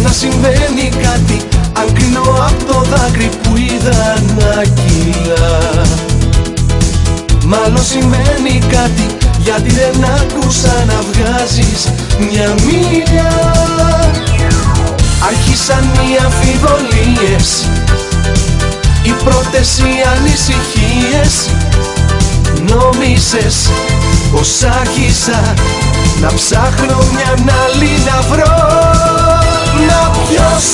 Σαν να συμβαίνει κάτι αν κρίνω από το δάκρυ που είδα να κυλά. Μάλλον συμβαίνει κάτι γιατί δεν άκουσα να βγάζεις μια μίλια Άρχισαν οι αμφιβολίες Οι πρώτες οι ανησυχίες. Νόμισες πως άρχισα Να ψάχνω μια άλλη να βρω Μα ποιος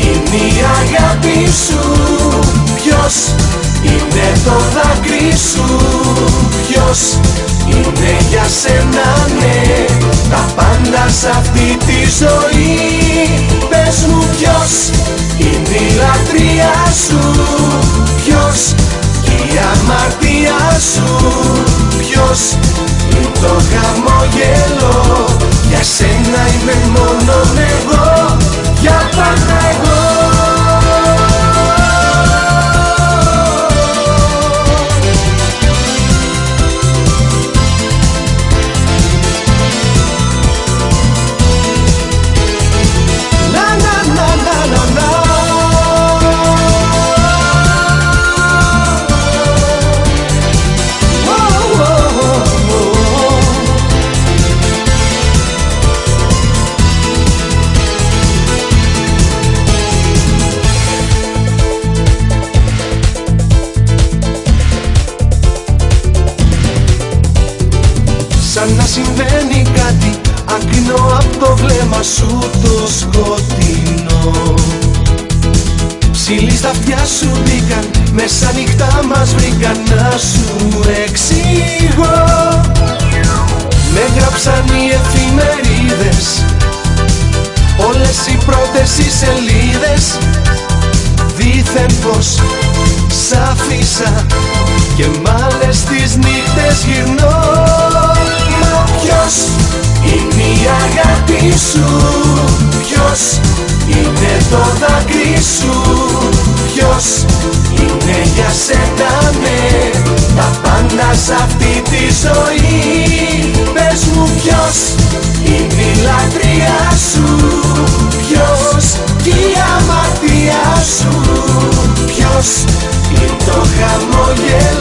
είναι η αγάπη σου Ποιος είναι το δάκρυ σου Ποιος είναι για σένα ναι Τα πάντα σ' αυτή τη ζωή. Πες μου ποιος είναι η λατρεία σου Ποιος η αμαρτία σου Ποιος είναι το χαμόγελο Σαν να συμβαίνει κάτι Ακρινώ από το βλέμμα σου το σκοτεινό. Ψηλοί στα αυτιά σου μπήκαν Μέσα νυχτά μας βρήκαν να σου εξηγώ. Με γράψαν οι εφημερίδες Όλες οι πρώτες οι σελίδες. Δήθεν πως σ' άφησα Και μ' άλλες τις νύχτες είναι το δάκρυ σου. Ποιος είναι για σένα ναι. Τα πάντα σ' αυτή τη ζωή. Πες μου ποιος είναι η λατρεία σου. Ποιος και η αμαρτία σου. Ποιος είναι το χαμόγελο